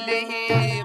اللي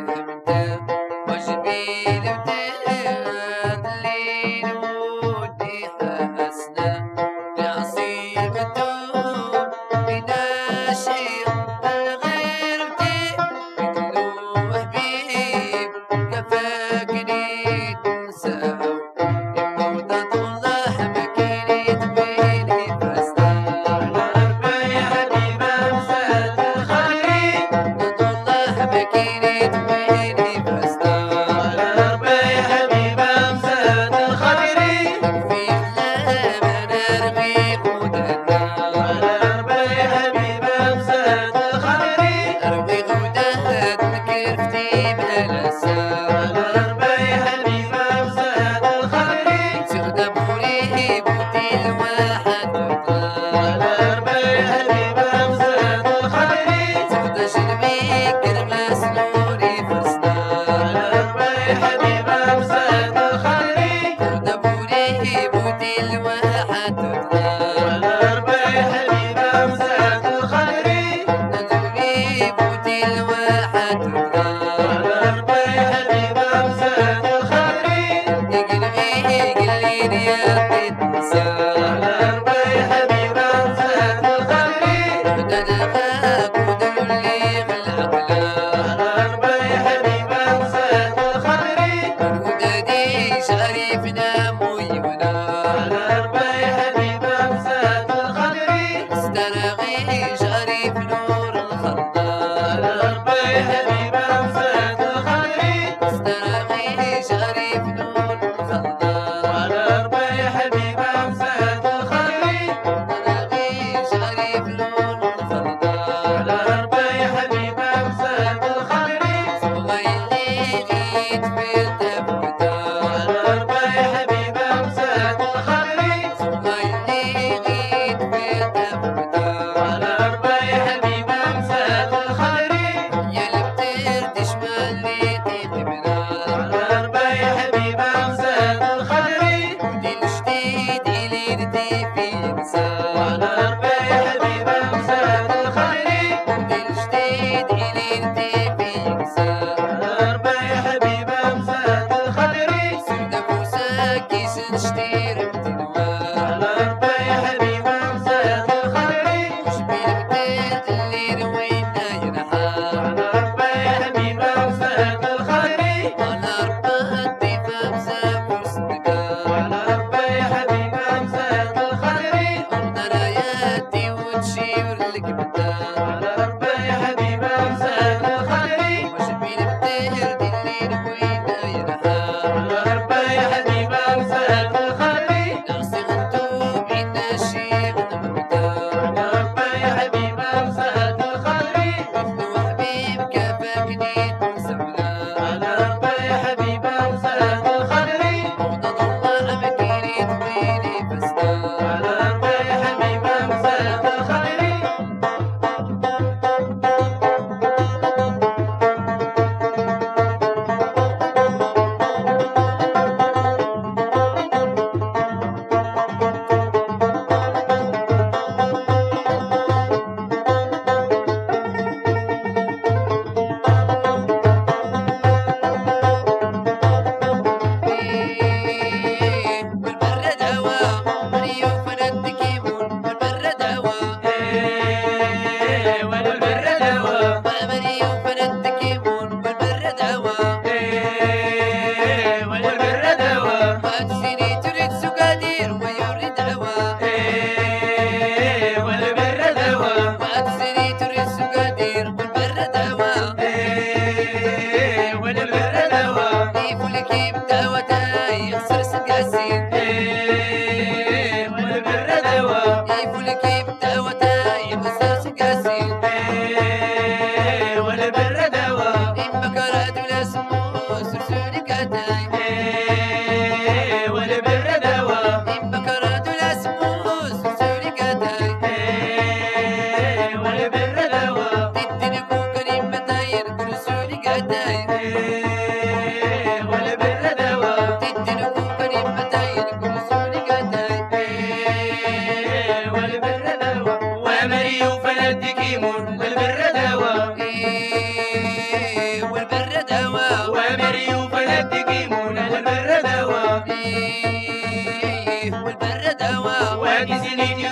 Is it in your